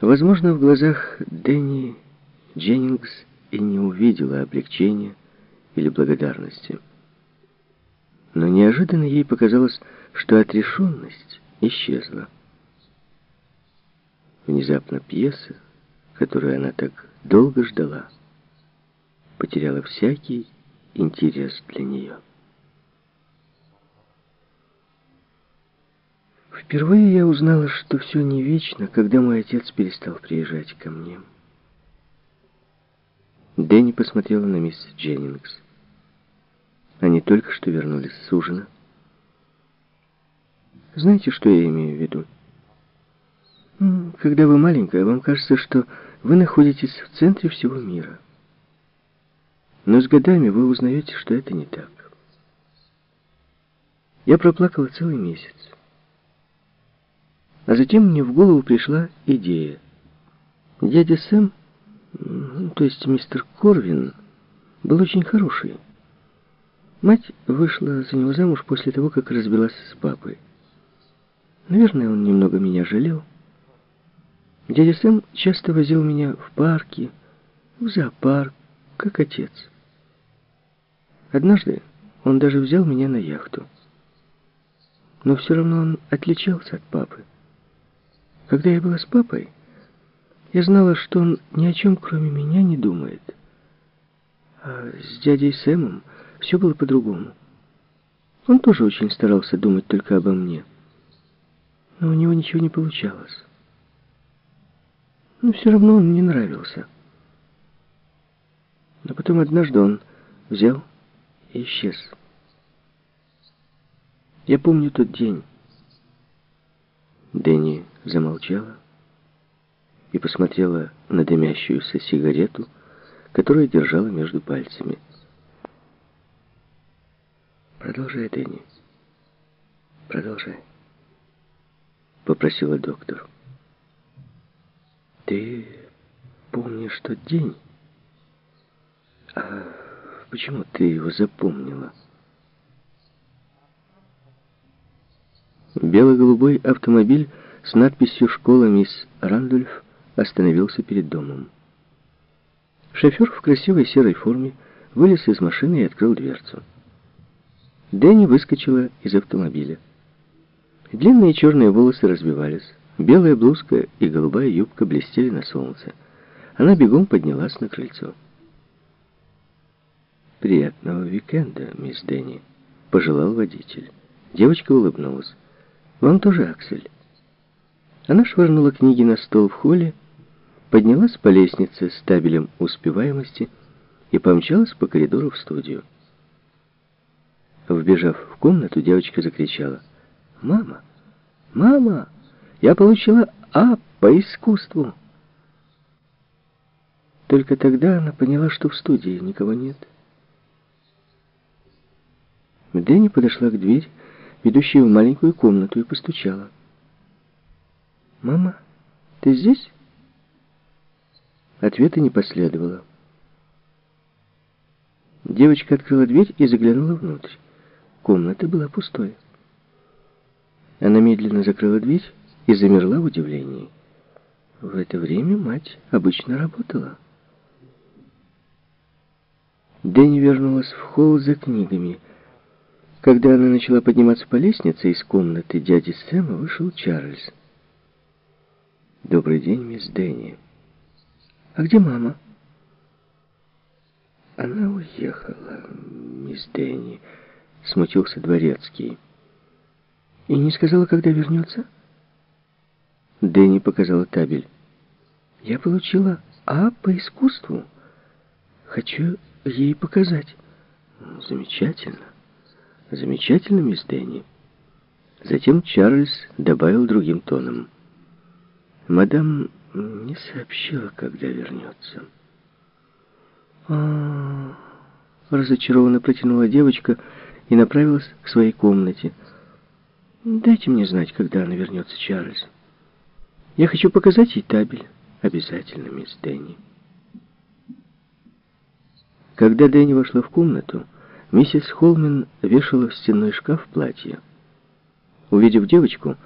Возможно, в глазах Дэнни Дженнингс и не увидела облегчения или благодарности. Но неожиданно ей показалось, что отрешенность исчезла. Внезапно пьеса, которую она так долго ждала, потеряла всякий интерес для нее. Впервые я узнала, что все не вечно, когда мой отец перестал приезжать ко мне. Дэнни посмотрела на мисс Дженнингс. Они только что вернулись с ужина. Знаете, что я имею в виду? Когда вы маленькая, вам кажется, что вы находитесь в центре всего мира. Но с годами вы узнаете, что это не так. Я проплакала целый месяц. А затем мне в голову пришла идея. Дядя Сэм, то есть мистер Корвин, был очень хороший. Мать вышла за него замуж после того, как разбилась с папой. Наверное, он немного меня жалел. Дядя Сэм часто возил меня в парки, в зоопарк, как отец. Однажды он даже взял меня на яхту. Но все равно он отличался от папы. Когда я была с папой, я знала, что он ни о чем, кроме меня, не думает. А с дядей Сэмом все было по-другому. Он тоже очень старался думать только обо мне. Но у него ничего не получалось. Но все равно он мне нравился. Но потом однажды он взял и исчез. Я помню тот день. Дэнни замолчала и посмотрела на дымящуюся сигарету, которую держала между пальцами. «Продолжай, Дэнни. Продолжай», — попросила доктор. «Ты помнишь тот день? А почему ты его запомнила?» Бело-голубой автомобиль с надписью «Школа мисс Рандольф» остановился перед домом. Шофер в красивой серой форме вылез из машины и открыл дверцу. Дэнни выскочила из автомобиля. Длинные черные волосы разбивались, белая блузка и голубая юбка блестели на солнце. Она бегом поднялась на крыльцо. «Приятного уикенда, мисс Дэнни», — пожелал водитель. Девочка улыбнулась. «Вам тоже, Аксель». Она швырнула книги на стол в холле, поднялась по лестнице с табелем успеваемости и помчалась по коридору в студию. Вбежав в комнату, девочка закричала. «Мама! Мама! Я получила А по искусству!» Только тогда она поняла, что в студии никого нет. Дэнни подошла к двери, ведущей в маленькую комнату, и постучала. «Мама, ты здесь?» Ответа не последовало. Девочка открыла дверь и заглянула внутрь. Комната была пустой. Она медленно закрыла дверь и замерла в удивлении. В это время мать обычно работала. Дэнни вернулась в холл за книгами. Когда она начала подниматься по лестнице из комнаты дяди Сэма, вышел Чарльз. «Добрый день, мисс Дэнни». «А где мама?» «Она уехала, мисс Дэнни». Смутился дворецкий. И не сказала, когда вернется? Дэнни показала табель. Я получила А по искусству. Хочу ей показать. Замечательно. Замечательно, мисс Дэнни. Затем Чарльз добавил другим тоном. Мадам не сообщила, когда вернется. А, -а, -а разочарованно протянула девочка, и направилась к своей комнате. «Дайте мне знать, когда она вернется, Чарльз. Я хочу показать ей табель. Обязательно, мисс Дэнни». Когда Дэнни вошла в комнату, миссис Холмен вешала в стенной шкаф платье. Увидев девочку,